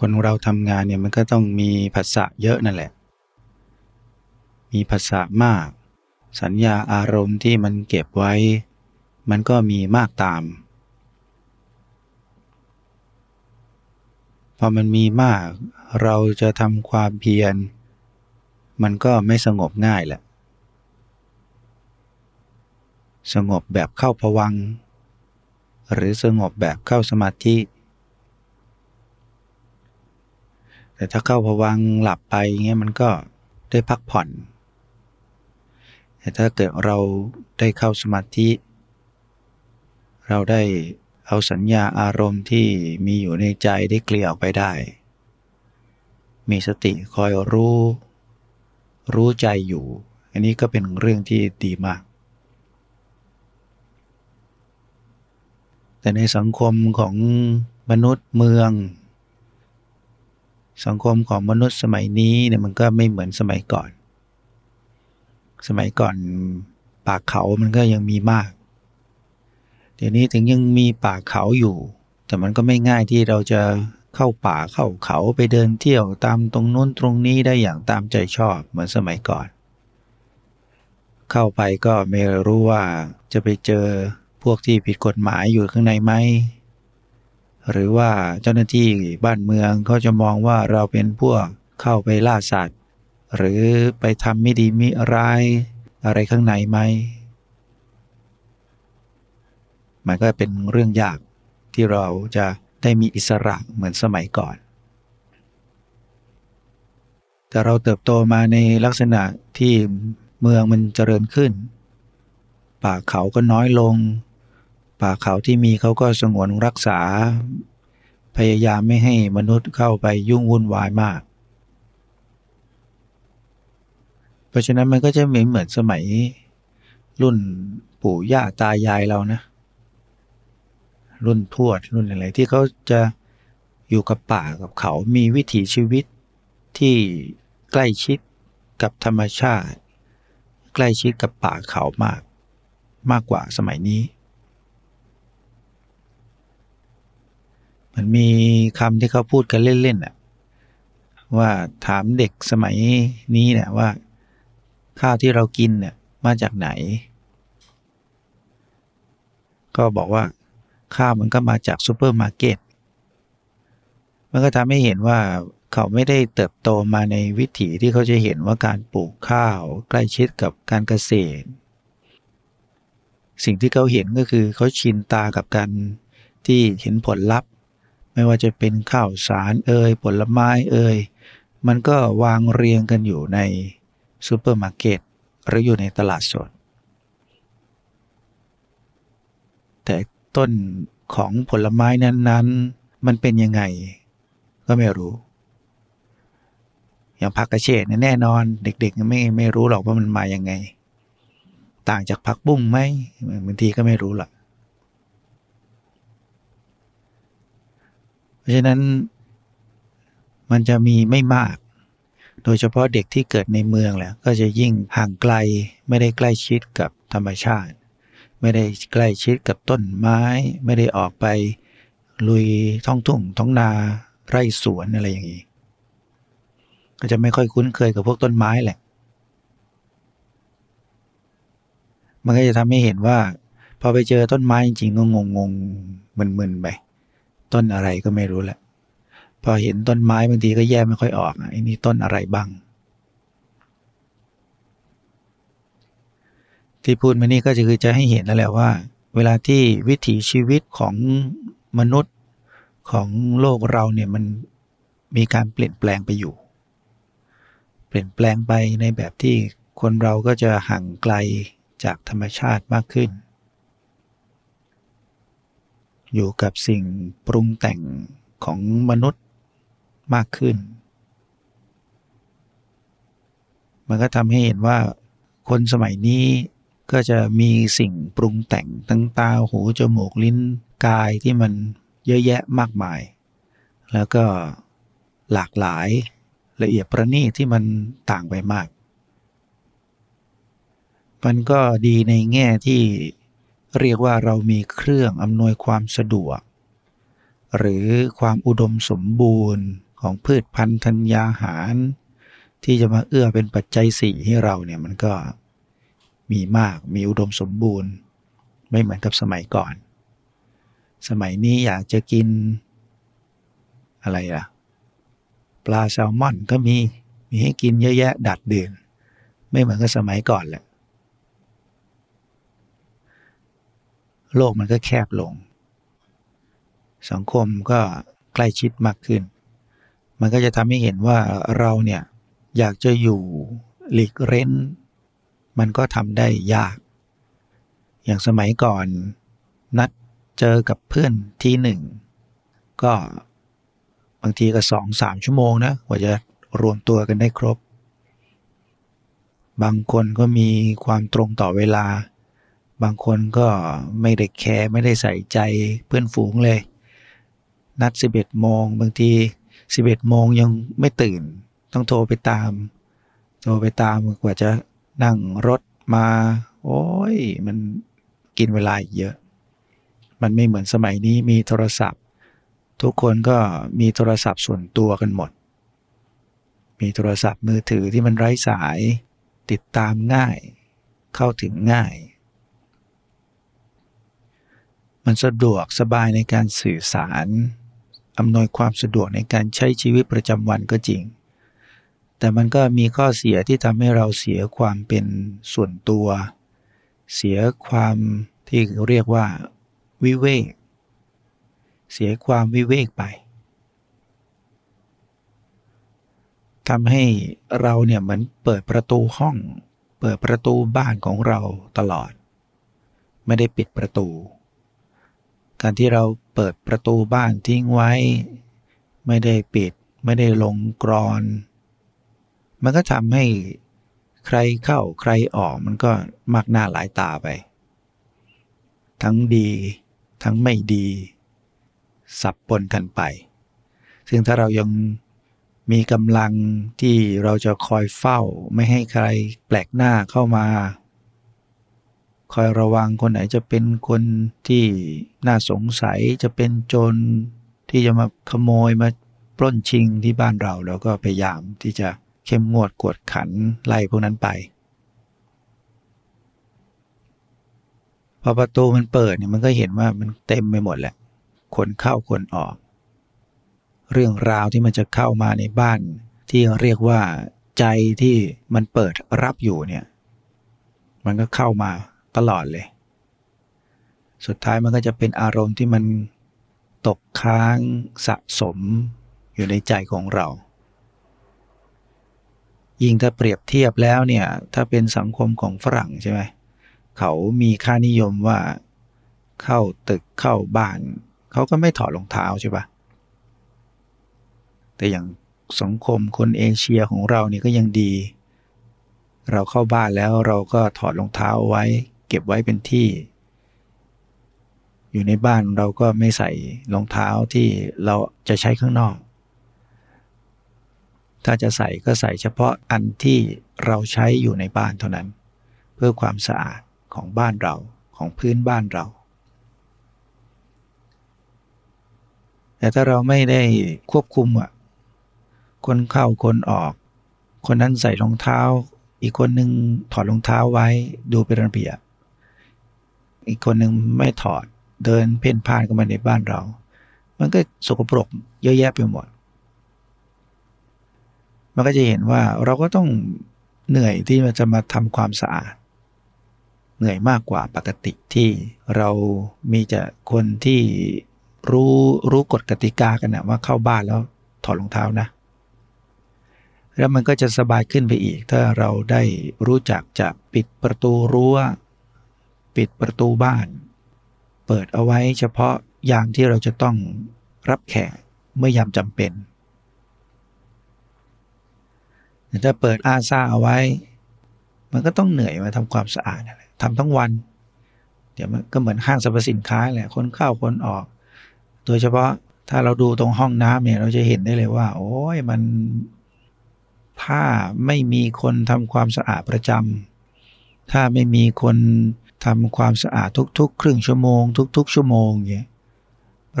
คนเราทำงานเนี่ยมันก็ต้องมีภาษาเยอะนั่นแหละ มีภาษามาก สัญญาอารมณ์ที่มันเก็บไว้ มันก็มีมากตาม พอมันมีมากเราจะทำความเพียร มันก็ไม่สงบง่ายแหละ สงบแบบเข้าพวัง หรือสงบแบบเข้าสมาธิ แต่ถ้าเข้าพวังหลับไปเงี้ยมันก็ได้พักผ่อน แต่ถ้าเกิดเราได้เข้าสมาธิ เราได้เอาสัญญาอารมณ์ที่มีอยู่ในใจได้เกลี่ยออกไปได้ มีสติคอยรู้ รู้ใจอยู่ อันนี้ก็เป็นเรื่องที่ดีมาก แต่ในสังคมของมนุษย์เมือง สังคมของมนุษย์สมัยนี้เนี่ยมันก็ไม่เหมือนสมัยก่อน สมัยก่อนป่าเขามันก็ยังมีมาก เดี๋ยวนี้ถึงยังมีป่าเขาอยู่ แต่มันก็ไม่ง่ายที่เราจะเข้าป่าเข้าเขาไปเดินเที่ยวตามตรงนู้นตรงนี้ได้อย่างตามใจชอบเหมือนสมัยก่อน เข้าไปก็ไม่รู้ว่าจะไปเจอพวกที่ผิดกฎหมายอยู่ข้างในไหม หรือว่าเจ้าหน้าที่บ้านเมืองเขาจะมองว่าเราเป็นพวกเข้าไปล่าสัตว์ หรือไปทำไม่ดีมิร้ายอะไรข้างในไหม มันก็เป็นเรื่องยากที่เราจะได้มีอิสระเหมือนสมัยก่อน แต่เราเติบโตมาในลักษณะที่เมืองมันเจริญขึ้น ป่าเขาก็น้อยลง ป่าเขาที่มีเขาก็สงวนรักษา พยายามไม่ให้มนุษย์เข้าไปยุ่งวุ่นวายมาก เพราะฉะนั้นมันก็จะเหมือนเหมือนสมัยรุ่นปู่ย่าตายายเรานะ รุ่นทวดรุ่นอะไรที่เขาจะอยู่กับป่ากับเขามีวิถีชีวิตที่ใกล้ชิดกับธรรมชาติ ใกล้ชิดกับป่าเขามาก มากกว่าสมัยนี้ มันมีคำที่เขาพูดกันเล่นๆอะว่าถามเด็กสมัยนี้เนี่ยว่า ข้าวที่เรากินเนี่ยมาจากไหน ก็บอกว่าข้าวมันก็มาจากซูเปอร์มาร์เก็ตมันก็ทำให้เห็นว่าเขาไม่ได้เติบโตมาในวิถีที่เขาจะเห็นว่าการปลูกข้าวใกล้ชิดกับการเกษตร สิ่งที่เขาเห็นก็คือเขาชินตากับการที่เห็นผลลัพธ์ ไม่ว่าจะเป็นข้าวสารเอ่ยผลไม้เอ่ยมันก็วางเรียงกันอยู่ในซูเปอร์มาร์เก็ตหรืออยู่ในตลาดสด แต่ต้นของผลไม้นั้นๆ มันเป็นยังไง ก็ไม่รู้ อย่างผักกระเฉดแน่นอน เด็กๆไม่ไม่รู้หรอกว่ามันมาอย่างไง ต่างจากผักบุ้งไหมบางทีก็ไม่รู้หรอก เพราะฉะนั้นมันจะมีไม่มาก โดยเฉพาะเด็กที่เกิดในเมืองแหละก็จะยิ่งห่างไกลไม่ได้ใกล้ชิดกับธรรมชาติ ไม่ได้ใกล้ชิดกับต้นไม้ ไม่ได้ออกไปลุยท้องทุ่งท้องนาไร่สวนอะไรอย่างนี้ก็จะไม่ค่อยคุ้นเคยกับพวกต้นไม้แหละ มันก็จะทำให้เห็นว่า พอไปเจอต้นไม้จริงๆก็งงงมึนๆไป ต้นอะไรก็ไม่รู้แหละ พอเห็นต้นไม้บางทีก็แยกไม่ค่อยออกไอ้นี่ต้นอะไรบ้าง ที่พูดมานี่ก็จะคือจะให้เห็นแล้วแหละว่า เวลาที่วิถีชีวิตของมนุษย์ของโลกเราเนี่ยมันมีการเปลี่ยนแปลงไปอยู่ เปลี่ยนแปลงไปในแบบที่คนเราก็จะห่างไกลจากธรรมชาติมากขึ้น อยู่กับสิ่งปรุงแต่งของมนุษย์มากขึ้น มันก็ทำให้เห็นว่าคนสมัยนี้ก็จะมีสิ่งปรุงแต่งทั้งตาหูจมูกลิ้นกายที่มันเยอะแยะมากมาย แล้วก็หลากหลายละเอียดประณีตที่มันต่างไปมาก มันก็ดีในแง่ที่ เรียกว่าเรามีเครื่องอำนวยความสะดวก หรือความอุดมสมบูรณ์ของพืชพันธุ์ธัญญาหาร ที่จะมาเอื้อเป็นปัจจัยสี่ให้เราเนี่ยมันก็มีมากมีอุดมสมบูรณ์ ไม่เหมือนกับสมัยก่อน สมัยนี้อยากจะกิน อะไรล่ะ ปลาแซลมอนก็มีมีให้กินเยอะแยะดัดเดือนไม่เหมือนกับสมัยก่อนแหละ โลกมันก็แคบลง สังคมก็ใกล้ชิดมากขึ้น มันก็จะทำให้เห็นว่าเราเนี่ยอยากจะอยู่หลีกเร้น มันก็ทำได้ยาก อย่างสมัยก่อนนัดเจอกับเพื่อนที่หนึ่งก็บางทีก็สองสามชั่วโมงนะกว่าจะรวมตัวกันได้ครบ บางคนก็มีความตรงต่อเวลา บางคนก็ไม่ได้แคร์ไม่ได้ใส่ใจเพื่อนฝูงเลย นัด 11โมงบางที 11โมงยังไม่ตื่น ต้องโทรไปตาม โทรไปตามกว่าจะนั่งรถมา โอ้ย มันกินเวลาเยอะ มันไม่เหมือนสมัยนี้มีโทรศัพท์ ทุกคนก็มีโทรศัพท์ส่วนตัวกันหมด มีโทรศัพท์มือถือที่มันไร้สาย ติดตามง่าย เข้าถึงง่าย มันสะดวกสบายในการสื่อสาร อำนวยความสะดวกในการใช้ชีวิตประจำวันก็จริง แต่มันก็มีข้อเสียที่ทำให้เราเสียความเป็นส่วนตัว เสียความที่เรียกว่าวิเวก เสียความวิเวกไปทำให้เราเนี่ยเหมือนเปิดประตูห้อง เปิดประตูบ้านของเราตลอด ไม่ได้ปิดประตู การที่เราเปิดประตูบ้านทิ้งไว้ ไม่ได้ปิด ไม่ได้ลงกรอน มันก็ทำให้ใครเข้าใครออกมันก็มากหน้าหลายตาไป ทั้งดี ทั้งไม่ดี สับปนกันไป ซึ่งถ้าเรายังมีกำลังที่เราจะคอยเฝ้าไม่ให้ใครแปลกหน้าเข้ามา คอยระวังคนไหนจะเป็นคนที่น่าสงสัยจะเป็นโจรที่จะมาขโมยมาปล้นชิงที่บ้านเราแล้วก็พยายามที่จะเข้มงวดกวดขันไล่พวกนั้นไป พอประตูมันเปิดเนี่ยมันก็เห็นว่ามันเต็มไปหมดแหละ คนเข้าคนออก เรื่องราวที่มันจะเข้ามาในบ้านที่เรียกว่าใจที่มันเปิดรับอยู่เนี่ย มันก็เข้ามา ตลอดเลย สุดท้ายมันก็จะเป็นอารมณ์ที่มันตกค้างสะสมอยู่ในใจของเรา ยิ่งถ้าเปรียบเทียบแล้วเนี่ย ถ้าเป็นสังคมของฝรั่งใช่ไหมเขามีค่านิยมว่าเข้าตึกเข้าบ้าน เขาก็ไม่ถอดรองเท้าใช่ปะแต่อย่างสังคมคนเอเชียของเรานี่ก็ยังดี เราเข้าบ้านแล้วเราก็ถอดรองเท้าไว้ เก็บไว้เป็นที่ อยู่ในบ้านเราก็ไม่ใส่รองเท้าที่เราจะใช้ข้างนอก ถ้าจะใส่ก็ใส่เฉพาะอันที่เราใช้อยู่ในบ้านเท่านั้น เพื่อความสะอาดของบ้านเราของพื้นบ้านเรา แต่ถ้าเราไม่ได้ควบคุมอะคนเข้าคนออก คนนั้นใส่รองเท้า อีกคนหนึ่งถอดรองเท้าไว้ดูเป็นระเบียบ อีกคนหนึ่งไม่ถอดเดินเพ่นพ่านเข้ามาในบ้านเรา มันก็สกปรกเยอะแยะไปหมด มันก็จะเห็นว่าเราก็ต้องเหนื่อยที่จะมาทำความสะอาด เหนื่อยมากกว่าปกติที่เรามีแต่คนที่รู้รู้กฎกติกากันนะว่าเข้าบ้านแล้วถอดรองเท้านะ แล้วมันก็จะสบายขึ้นไปอีก ถ้าเราได้รู้จักจะปิดประตูรั้ว ปิดประตูบ้าน เปิดเอาไว้เฉพาะยามที่เราจะต้องรับแขกเมื่อยามจำเป็นถ้าเปิดอาซาเอาไว้ มันก็ต้องเหนื่อยมาทำความสะอาดทำทั้งวัน เดี๋ยวมันก็เหมือนห้างสรรพสินค้าแหละคนเข้าคนออก โดยเฉพาะถ้าเราดูตรงห้องน้ำเนี่ยเราจะเห็นได้เลยว่า โอ้ยมันถ้าไม่มีคนทำความสะอาดประจำถ้าไม่มีคน ทำความสะอาดทุกๆ ครึ่งชั่วโมง ทุก ๆ ชั่วโมงเงี้ย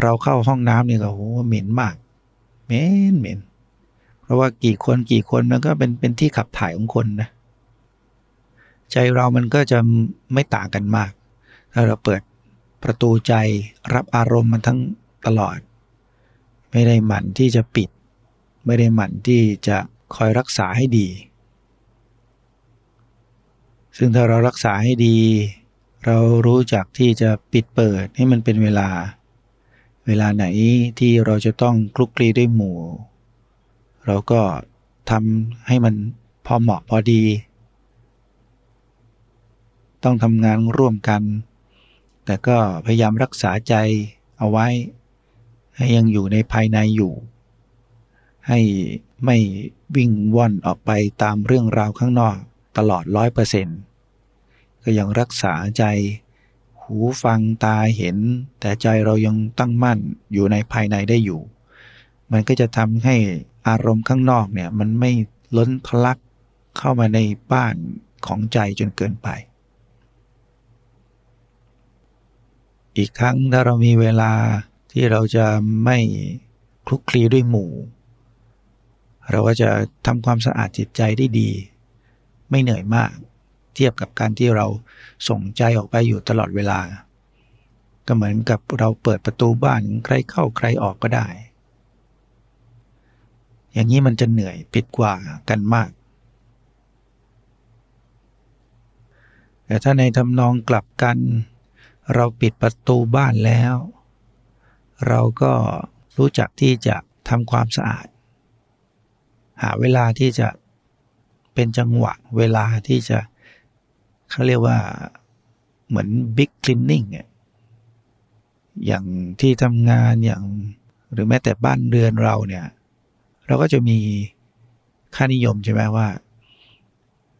เราเข้าห้องน้ำเนี่ยก็โหเหม็นมากเหม็นเหม็นเพราะว่ากี่คนกี่คนมันก็เป็นเป็นที่ขับถ่ายของคนนะใจเรามันก็จะไม่ต่างกันมาก ถ้าเราเปิดประตูใจรับอารมณ์มันทั้งตลอด ไม่ได้หมั่นที่จะปิด ไม่ได้หมั่นที่จะคอยรักษาให้ดี ซึ่งถ้าเรารักษาให้ดี เรารู้จักที่จะปิดเปิดให้มันเป็นเวลา เวลาไหนที่เราจะต้องคลุกคลีด้วยหมู่ เราก็ทำให้มันพอเหมาะพอดี ต้องทำงานร่วมกัน แต่ก็พยายามรักษาใจเอาไว้ ให้ยังอยู่ในภายในอยู่ ให้ไม่วิ่งว่อนออกไปตามเรื่องราวข้างนอกตลอดร้อยเปอร์เซ็นต์ ก็ยังรักษาใจ หูฟังตาเห็น แต่ใจเรายังตั้งมั่นอยู่ในภายในได้อยู่ มันก็จะทำให้อารมณ์ข้างนอกเนี่ยมันไม่ล้นทะลักเข้ามาในบ้านของใจจนเกินไป อีกครั้งถ้าเรามีเวลาที่เราจะไม่คลุกคลีด้วยหมู่ เราก็จะทำความสะอาดจิตใจได้ดี ไม่เหนื่อยมาก ทียบกับการที่เราส่งใจออกไปอยู่ตลอดเวลา ก็เหมือนกับเราเปิดประตูบ้านใครเข้าใครออกก็ได้ อย่างนี้มันจะเหนื่อยปิดกว่ากันมาก แต่ถ้าในทำนองกลับกัน เราปิดประตูบ้านแล้ว เราก็รู้จักที่จะทำความสะอาด หาเวลาที่จะเป็นจังหวะเวลาที่จะ เขาเรียกว่าเหมือนบิ๊กคลีนนิ่งอย่างที่ทำงานอย่างหรือแม้แต่บ้านเรือนเราเนี่ย เราก็จะมีค่านิยมใช่ไหมว่า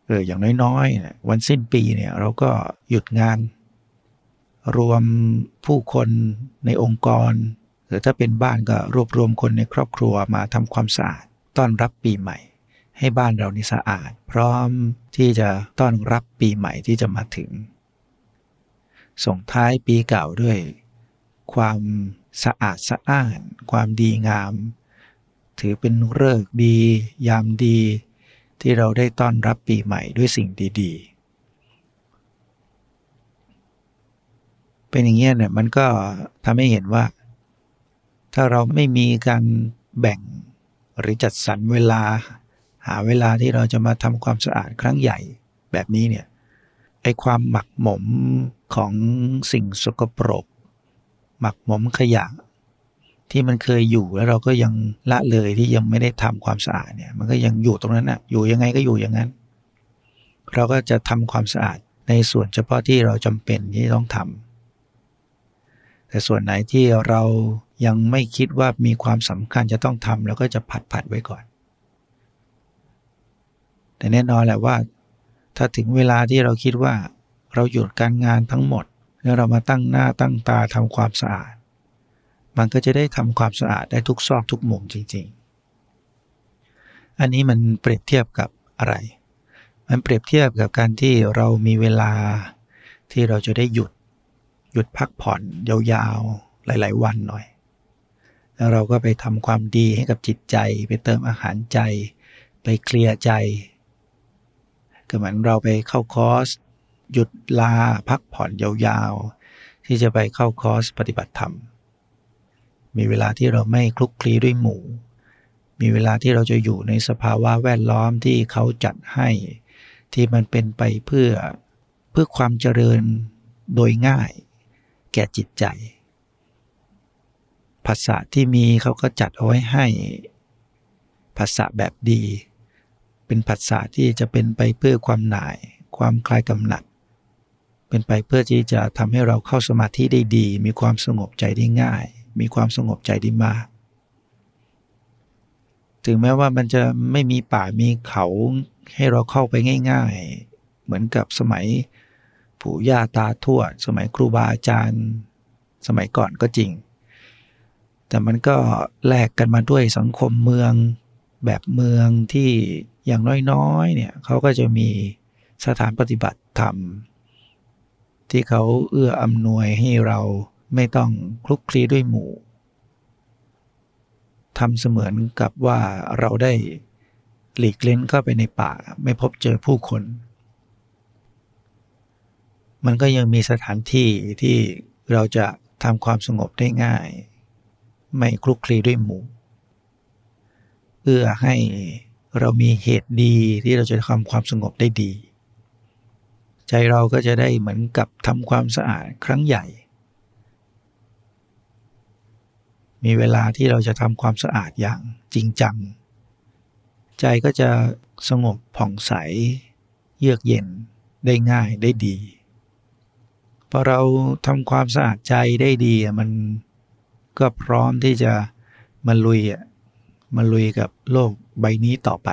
เอออย่างน้อยๆเนี่ยวันสิ้นปีเนี่ยเราก็หยุดงาน รวมผู้คนในองค์กร หรือถ้าเป็นบ้านก็รวบรวมคนในครอบครัวมาทำความสะอาดต้อนรับปีใหม่ ให้บ้านเรานี่สะอาด พร้อม ที่จะต้อนรับปีใหม่ที่จะมาถึง ส่งท้ายปีเก่าด้วย ความสะอาดสะอ้าน ความดีงาม ถือเป็นเลิกดี ยามดี ที่เราได้ต้อนรับปีใหม่ด้วยสิ่งดี ๆ เป็นอย่างเงี้ยเนี่ยมันก็ทำให้เห็นว่า ถ้าเราไม่มีการแบ่งหรือจัดสรรเวลา หาเวลาที่เราจะมาทำความสะอาดครั้งใหญ่แบบนี้เนี่ยไอความหมักหมมของสิ่งสกปรก หมักหมมขยะ ที่มันเคยอยู่แล้วเราก็ยังละเลยที่ยังไม่ได้ทำความสะอาดเนี่ยมันก็ยังอยู่ตรงนั้นนะอยู่ยังไงก็อยู่อย่างนั้น เราก็จะทำความสะอาดในส่วนเฉพาะที่เราจำเป็นที่ต้องทำแต่ส่วนไหนที่เรายังไม่คิดว่ามีความสำคัญจะต้องทำเราก็จะผัดผัดไว้ก่อน แต่แน่นอนแหละว่า ถ้าถึงเวลาที่เราคิดว่า เราหยุดการงานทั้งหมด แล้วเรามาตั้งหน้าตั้งตาทำความสะอาด มันก็จะได้ทำความสะอาดได้ทุกซอกทุกมุมจริง ๆ อันนี้มันเปรียบเทียบกับอะไร มันเปรียบเทียบกับการที่เรามีเวลาที่เราจะได้หยุดหยุดพักผ่อนยาวๆ หลาย ๆ วันหน่อย แล้วเราก็ไปทำความดีให้กับจิตใจ ไปเติมอาหารใจ ไปเคลียร์ใจ ก็เหมือนเราไปเข้าคอร์สหยุดลาพักผ่อนยาวๆ ที่จะไปเข้าคอร์สปฏิบัติธรรม มีเวลาที่เราไม่คลุกคลีด้วยหมู่ มีเวลาที่เราจะอยู่ในสภาวะแวดล้อมที่เขาจัดให้ ที่มันเป็นไปเพื่อเพื่อความเจริญโดยง่าย แก่จิตใจ ภาษาที่มีเขาก็จัดเอาไว้ให้ ภาษาแบบดี เป็นภาษาที่จะเป็นไปเพื่อความหน่าย ความคลายกำหนัด เป็นไปเพื่อที่จะทำให้เราเข้าสมาธิได้ดี มีความสงบใจได้ง่าย มีความสงบใจไดีมาก ถึงแม้ว่ามันจะไม่มีป่ามีเขาให้เราเข้าไปง่าย ๆ เหมือนกับสมัยปู่ย่าตาทวดสมัยครูบาอาจารย์ สมัยก่อนก็จริง แต่มันก็แลกกันมาด้วยสังคมเมืองแบบเมืองที่ อย่างน้อยๆ เนี่ยเขาก็จะมีสถานปฏิบัติธรรม ที่เขาเอื้ออำนวยให้เราไม่ต้องคลุกคลีด้วยหมู่ทำเสมือนกับว่าเราได้หลีกเล้นเข้าไปในป่าไม่พบเจอผู้คน มันก็ยังมีสถานที่ที่เราจะทำความสงบได้ง่าย ไม่คลุกคลีด้วยหมู่เพื่อให้ เรามีเหตุดีที่เราจะทำความสงบได้ดี ใจเราก็จะได้เหมือนกับทำความสะอาดครั้งใหญ่ มีเวลาที่เราจะทำความสะอาดอย่างจริงจัง ใจก็จะสงบผ่องใส เยือกเย็นได้ง่ายได้ดีพอเราทำความสะอาดใจได้ดีมันก็พร้อมที่จะมาลุย มาลุยกับโลกใบนี้ต่อไป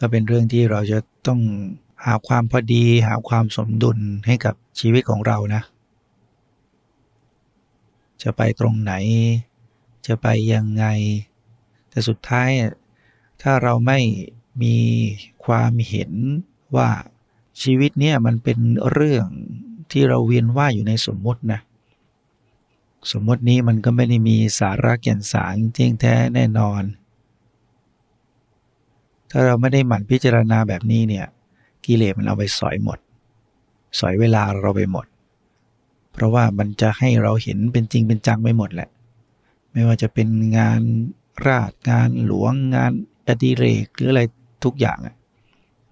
ก็เป็นเรื่องที่เราจะต้องหาความพอดี หาความสมดุลให้กับชีวิตของเรานะ จะไปตรงไหน จะไปยังไง แต่สุดท้ายถ้าเราไม่มีความเห็นว่าชีวิตเนี่ยมันเป็นเรื่องที่เราเวียนว่ายอยู่ในสมมตินะ สมมตินี้มันก็ไม่ได้มีสาระแก่นสารเที่ยงแท้แน่นอน ถ้าเราไม่ได้หมั่นพิจารณาแบบนี้เนี่ยกิเลสมันเอาไปสอยหมด สอยเวลาเราไปหมด เพราะว่ามันจะให้เราเห็นเป็นจริงเป็นจังไปหมดแหละ ไม่ว่าจะเป็นงานราชงานหลวงงานอดิเรกหรืออะไรทุกอย่าง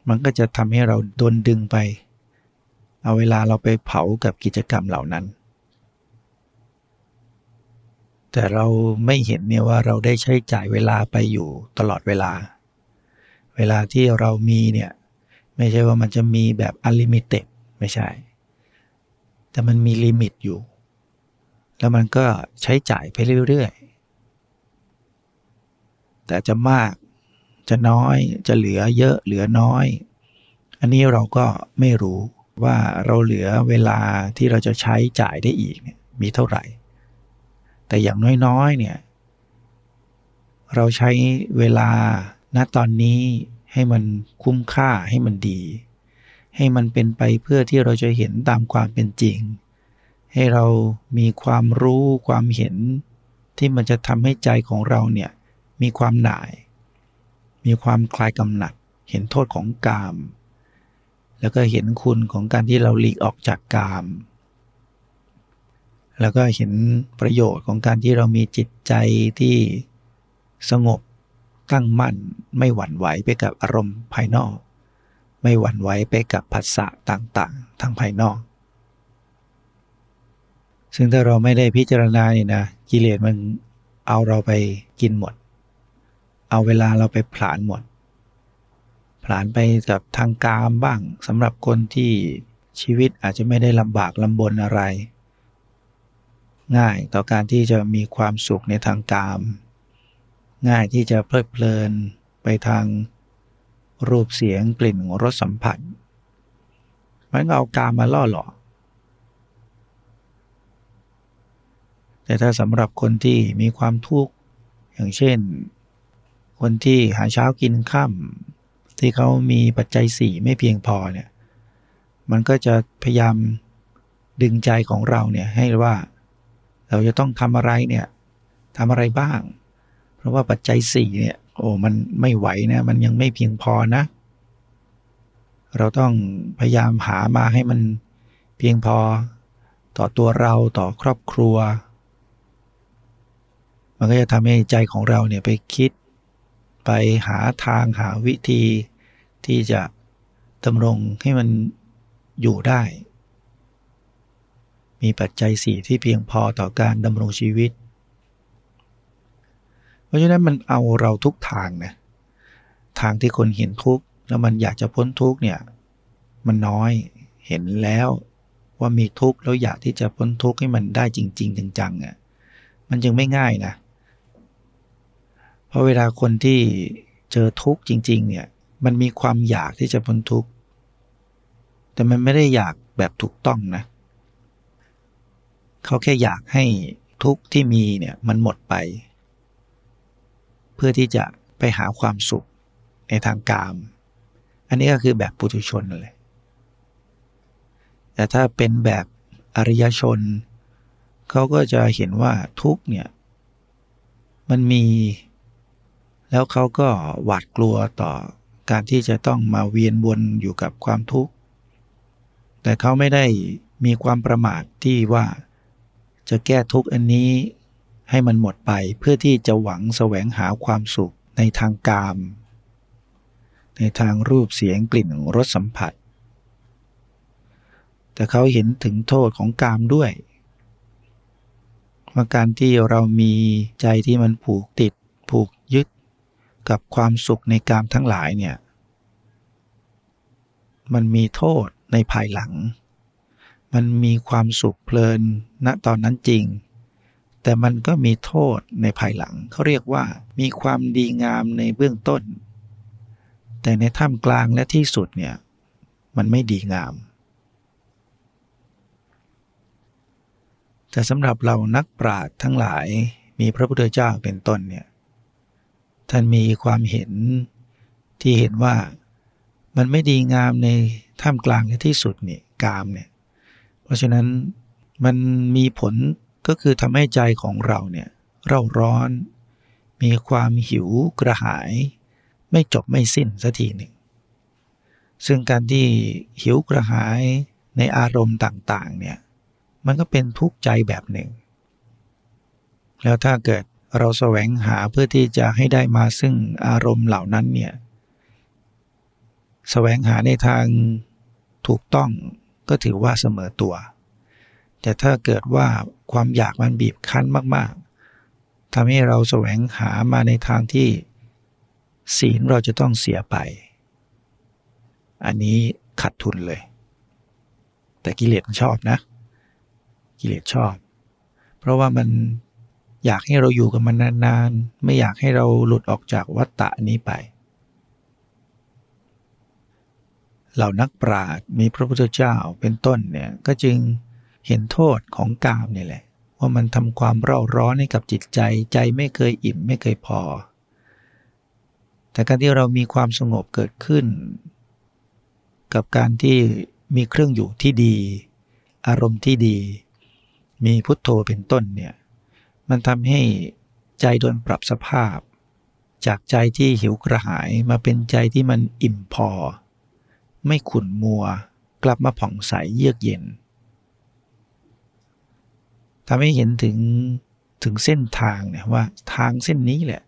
มันก็จะทำให้เราโดนดึงไป เอาเวลาเราไปเผากับกิจกรรมเหล่านั้น แต่เราไม่เห็นเนี่ยว่าเราได้ใช้จ่ายเวลาไปอยู่ตลอดเวลา เวลาที่เรามีเนี่ยไม่ใช่ว่ามันจะมีแบบ unlimited ไม่ใช่ แต่มันมี limit อยู่ แล้วมันก็ใช้จ่ายไปเรื่อยๆ แต่จะมากจะน้อยจะเหลือเยอะเหลือน้อย อันนี้เราก็ไม่รู้ว่าเราเหลือเวลาที่เราจะใช้จ่ายได้อีกเนี่ยมีเท่าไหร่ แต่อย่างน้อยๆเนี่ยเราใช้เวลาณตอนนี้ให้มันคุ้มค่าให้มันดี ให้มันเป็นไปเพื่อที่เราจะเห็นตามความเป็นจริง ให้เรามีความรู้ความเห็นที่มันจะทำให้ใจของเราเนี่ยมีความหน่าย มีความคลายกำหนัด เห็นโทษของกาม แล้วก็เห็นคุณของการที่เราหลีกออกจากกาม แล้วก็เห็นประโยชน์ของการที่เรามีจิตใจที่สงบตั้งมั่น ไม่หวั่นไหวไปกับอารมณ์ภายนอก ไม่หวั่นไหวไปกับภาษะต่างๆ ทางภายนอก ซึ่งถ้าเราไม่ได้พิจารณาเนี่ยนะกิเลสมันเอาเราไปกินหมด เอาเวลาเราไปผลานหมด ผลานไปกับทางกามบ้างสำหรับคนที่ชีวิตอาจจะไม่ได้ลำบากลำบนอะไร ง่ายต่อการที่จะมีความสุขในทางกาม ง่ายที่จะเพลิดเพลินไปทางรูปเสียงกลิ่นรสสัมผัสมันเอากามมาล่อหลอกแต่ถ้าสำหรับคนที่มีความทุกข์อย่างเช่น คนที่หาเช้ากินค่ำที่เขามีปัจจัยสี่ไม่เพียงพอเนี่ยมันก็จะพยายามดึงใจของเราเนี่ยให้ว่า เราจะต้องทำอะไรเนี่ยทำอะไรบ้าง เพราะว่าปัจจัยสี่เนี่ยโอ้มันไม่ไหวนะมันยังไม่เพียงพอนะ เราต้องพยายามหามาให้มันเพียงพอต่อตัวเราต่อครอบครัว มันก็จะทำให้ใจของเราเนี่ยไปคิด ไปหาทางหาวิธีที่จะดำรงให้มันอยู่ได้ มีปัจจัยสี่ที่เพียงพอต่อการดำรงชีวิต เพราะฉะนั้นมันเอาเราทุกทางนะทางที่คนเห็นทุกข์แล้วมันอยากจะพ้นทุกข์เนี่ยมันน้อยเห็นแล้วว่ามีทุกข์แล้วอยากที่จะพ้นทุกข์ให้มันได้จริง ๆ จังๆอะมันจึงไม่ง่ายนะ เพราะเวลาคนที่เจอทุกข์จริง ๆ เนี่ยมันมีความอยากที่จะพ้นทุกข์แต่มันไม่ได้อยากแบบถูกต้องนะ เขาแค่อยากให้ทุกข์ที่มีเนี่ยมันหมดไป เพื่อที่จะไปหาความสุขในทางกาม อันนี้ก็คือแบบปุถุชนเลย แต่ถ้าเป็นแบบอริยชน เขาก็จะเห็นว่าทุกเนี่ย มันมี แล้วเขาก็หวาดกลัวต่อการที่จะต้องมาเวียนวนอยู่กับความทุกข์ แต่เขาไม่ได้มีความประมาทที่ว่า จะแก้ทุกข์อันนี้ให้มันหมดไปเพื่อที่จะหวังแสวงหาความสุขในทางกาม ในทางรูปเสียงกลิ่นรสสัมผัส แต่เขาเห็นถึงโทษของกามด้วยว่าการที่เรามีใจที่มันผูกติด ผูกยึดกับความสุขในกามทั้งหลายเนี่ย มันมีโทษในภายหลัง มันมีความสุขเพลินณตอนนั้นจริง แต่มันก็มีโทษในภายหลังเขาเรียกว่ามีความดีงามในเบื้องต้น แต่ในท่ามกลางและที่สุดเนี่ยมันไม่ดีงาม แต่สำหรับเรานักปราชญ์ทั้งหลายมีพระพุทธเจ้าเป็นต้นเนี่ยท่านมีความเห็นที่เห็นว่ามันไม่ดีงามในท่ามกลางและที่สุดนี่กามเนี่ย เพราะฉะนั้นมันมีผลก็คือทำให้ใจของเราเนี่ยเร่าร้อน มีความหิวกระหาย ไม่จบไม่สิ้นสักทีหนึ่ง ซึ่งการที่หิวกระหายในอารมณ์ต่างๆเนี่ยมันก็เป็นทุกข์ใจแบบหนึ่ง แล้วถ้าเกิดเราแสวงหาเพื่อที่จะให้ได้มาซึ่งอารมณ์เหล่านั้นเนี่ยแสวงหาในทางถูกต้อง ก็ถือว่าเสมอตัว แต่ถ้าเกิดว่าความอยากมันบีบคั้นมากๆทำให้เราแสวงหามาในทางที่ศีลเราจะต้องเสียไป อันนี้ขัดทุนเลย แต่กิเลสชอบนะ กิเลสชอบ เพราะว่ามันอยากให้เราอยู่กับมันนานๆ ไม่อยากให้เราหลุดออกจากวัฏฏะนี้ไป เหล่านักปราชญ์มีพระพุทธเจ้าเป็นต้นเนี่ยก็จึงเห็นโทษของกามนี่แหละ ว่ามันทำความเร่าร้อนให้กับจิตใจใจไม่เคยอิ่มไม่เคยพอ แต่การที่เรามีความสงบเกิดขึ้น กับการที่มีเครื่องอยู่ที่ดี อารมณ์ที่ดี มีพุทโธเป็นต้นเนี่ยมันทำให้ใจโดนปรับสภาพ จากใจที่หิวกระหายมาเป็นใจที่มันอิ่มพอ ไม่ขุ่นมัว กลับมาผ่องใสเยือกเย็นทำให้เห็นถึงถึงเส้นทางเนี่ยว่าทางเส้นนี้แหละ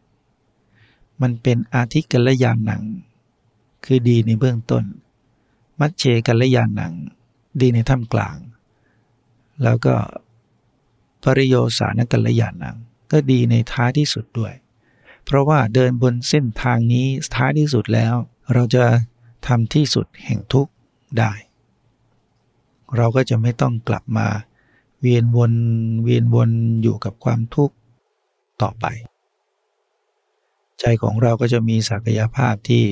มันเป็นอาทิกัลยาณัง คือดีในเบื้องต้น มัชเชกัลยาณัง ดีในท่ามกลาง แล้วก็ปริโยสานกัลยาณัง ก็ดีในท้ายที่สุดด้วย เพราะว่าเดินบนเส้นทางนี้ท้ายที่สุดแล้ว เราจะ ทำที่สุดแห่งทุกข์ได้ เราก็จะไม่ต้องกลับมาเวียนวนเวียนวนอยู่กับความทุกข์ต่อไป ใจของเราก็จะมีศักยภาพที่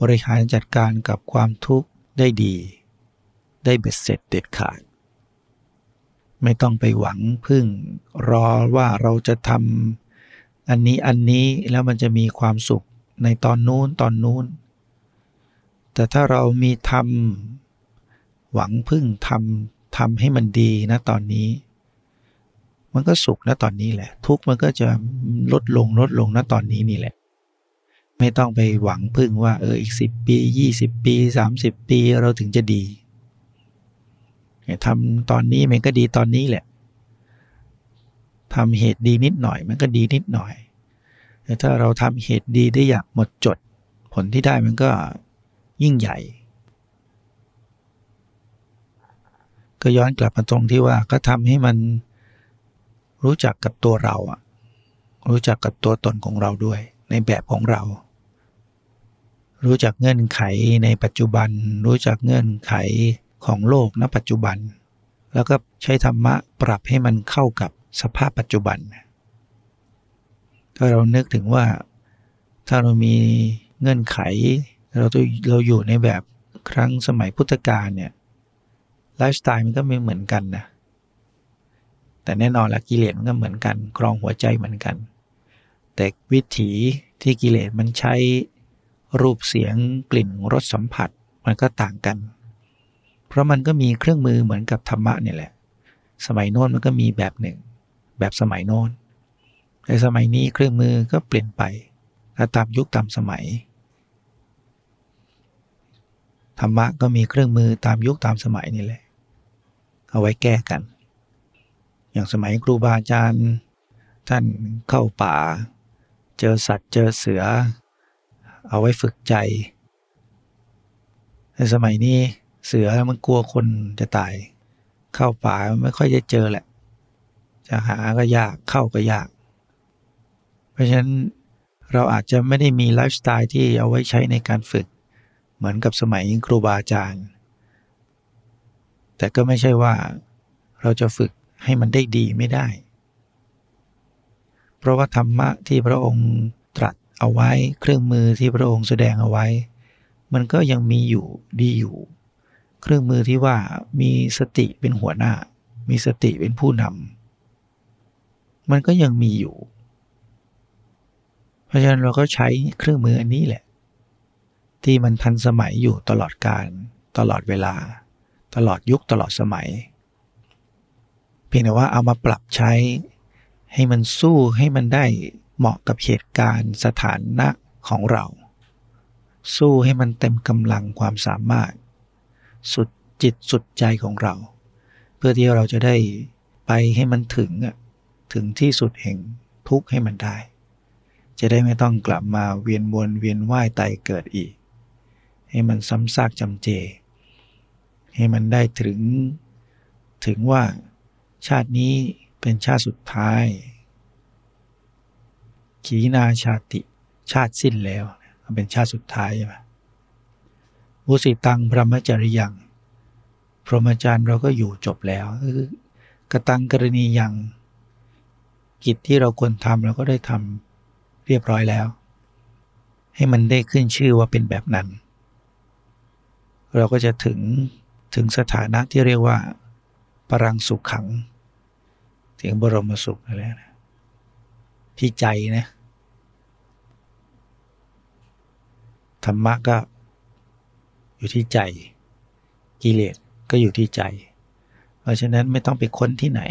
บริหารจัดการกับความทุกข์ได้ดี ได้เบ็ดเสร็จเด็ดขาด ไม่ต้องไปหวังพึ่งรอว่าเราจะทำอันนี้อันนี้แล้วมันจะมีความสุขในตอนนู้นตอนนู้น แต่ถ้าเรามีทำหวังพึ่งทำทำให้มันดีนะตอนนี้ มันก็สุขนะตอนนี้แหละ ทุกมันก็จะลดลงลดลงนะตอนนี้นี่แหละ ไม่ต้องไปหวังพึ่งว่าเอออีกสิบปียี่สิบปีสามสิบปีเราถึงจะดีทำตอนนี้มันก็ดีตอนนี้แหละทำเหตุดีนิดหน่อย มันก็ดีนิดหน่อย แต่ถ้าเราทำเหตุดีได้อย่างหมดจด ผลที่ได้มันก็ ยิ่งใหญ่ ก็ย้อนกลับมาตรงที่ว่าก็ทำให้มันรู้จักกับตัวเราอะรู้จักกับตัวตนของเราด้วย ในแบบของเรา รู้จักเงื่อนไขในปัจจุบัน รู้จักเงื่อนไขของโลกณปัจจุบัน แล้วก็ใช้ธรรมะปรับให้มันเข้ากับสภาพปัจจุบันถ้าเรานึกถึงว่าถ้าเรามีเงื่อนไข เราเราอยู่ในแบบครั้งสมัยพุทธกาลเนี่ยไลฟ์สไตล์มันก็ไม่เหมือนกันนะแต่แน่นอนละกิเลสมันก็เหมือนกันครองหัวใจเหมือนกัน แต่วิถีที่กิเลสมันใช้รูปเสียงกลิ่นรสสัมผัสมันก็ต่างกัน เพราะมันก็มีเครื่องมือเหมือนกับธรรมะนี่แหละ สมัยโน้นมันก็มีแบบหนึ่ง แบบสมัยโน้นแต่สมัยนี้เครื่องมือก็เปลี่ยนไปตามยุคตามสมัย ธรรมะก็มีเครื่องมือตามยุคตามสมัยนี่แหละ เอาไว้แก้กัน อย่างสมัยครูบาอาจารย์ ท่านเข้าป่า เจอสัตว์เจอเสือ เอาไว้ฝึกใจในสมัยนี้เสือมันกลัวคนจะตาย เข้าป่าไม่ค่อยจะเจอแหละ จะหาก็ยากเข้าก็ยาก เพราะฉะนั้นเราอาจจะไม่ได้มีไลฟ์สไตล์ที่เอาไว้ใช้ในการฝึก เหมือนกับสมัยครูบาอาจารย์ แต่ก็ไม่ใช่ว่าเราจะฝึกให้มันได้ดีไม่ได้ เพราะว่าธรรมะที่พระองค์ตรัสเอาไว้เครื่องมือที่พระองค์แสดงเอาไว้ มันก็ยังมีอยู่ดีอยู่ เครื่องมือที่ว่ามีสติเป็นหัวหน้า มีสติเป็นผู้นำมันก็ยังมีอยู่ เพราะฉะนั้นเราก็ใช้เครื่องมืออันนี้แหละ ที่มันทันสมัยอยู่ตลอดการตลอดเวลา ตลอดยุคตลอดสมัย เพียงแต่ว่าเอามาปรับใช้ให้มันสู้ให้มันได้เหมาะกับเหตุการณ์สถานะของเรา สู้ให้มันเต็มกำลังความสามารถ สุดจิตสุดใจของเรา เพื่อที่เราจะได้ไปให้มันถึงถึงที่สุดแห่งทุกข์ให้มันได้ จะได้ไม่ต้องกลับมาเวียนวนเวียนว่ายตายเกิดอีก ให้มันซ้ำซากจำเจ ให้มันได้ถึง ถึงว่าชาตินี้เป็นชาติสุดท้าย ขีนาชาติ ชาติสิ้นแล้วมันเป็นชาติสุดท้ายใช่ไหมมุสิตังพระมจริยัง พรหมจารย์เราก็อยู่จบแล้วกระตังกรณียัง กิจที่เราควรทำเราก็ได้ทำเรียบร้อยแล้ว ให้มันได้ขึ้นชื่อว่าเป็นแบบนั้น เราก็จะถึงถึงสถานะที่เรียกว่าปรังสุขขัง ถึงบรมสุขนั่นะที่ใจนะธรรมะก็อยู่ที่ใจ กิเลสก็อยู่ที่ใจ เพราะฉะนั้นไม่ต้องไปค้นที่ไหน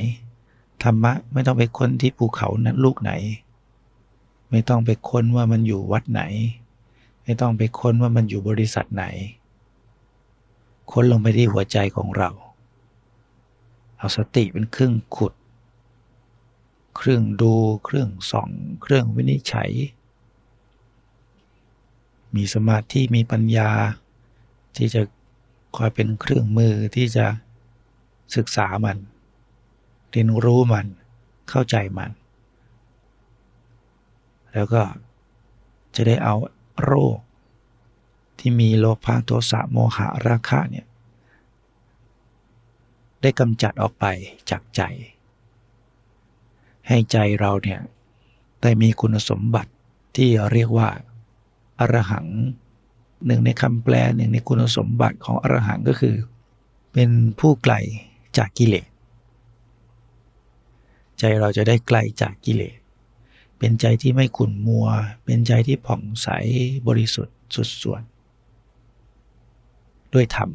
ธรรมะไม่ต้องไปค้นที่ภูเขานั้นลูกไหน ไม่ต้องไปค้นว่ามันอยู่วัดไหน ไม่ต้องไปค้นว่ามันอยู่บริษัทไหน ค้นลงไปที่หัวใจของเรา เอาสติเป็นเครื่องขุด เครื่องดูเครื่องส่อง เครื่องวินิจฉัย มีสมาธิมีปัญญา ที่จะคอยเป็นเครื่องมือที่จะศึกษามัน เรียนรู้มันเข้าใจมัน แล้วก็จะได้เอาโรค ที่มีโลภะโทสะโมหะราคะเนี่ยได้กำจัดออกไปจากใจ ให้ใจเราเนี่ยได้มีคุณสมบัติที่เรียกว่าอรหังหนึ่งในคำแปลหนึ่งในคุณสมบัติของอรหังก็คือ เป็นผู้ไกลจากกิเลสใจเราจะได้ไกลจากกิเลสเป็นใจที่ไม่ขุ่นมัว เป็นใจที่ผ่องใสบริสุทธิ์สุดส่วน ด้วยธรรม